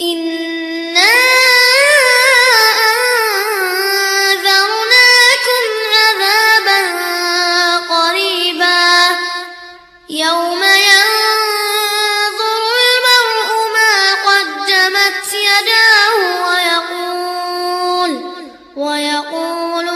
إنا أنذرناكم عذابا قريبا يوم ينظر المرء ما قدمت يداه ويقول